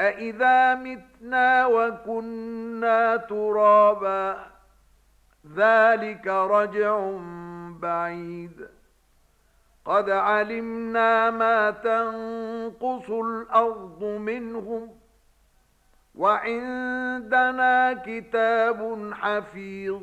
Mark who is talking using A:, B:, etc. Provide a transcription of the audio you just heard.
A: أَإِذَا مِتْنَا وَكُنَّا تُرَابًا ذَلِكَ رَجْعٌ بَعِيدٌ قَدْ عَلِمْنَا مَا تَنْقُصُ الْأَرْضُ مِنْهُمْ وَعِنْدَنَا كِتَابٌ حَفِيظٌ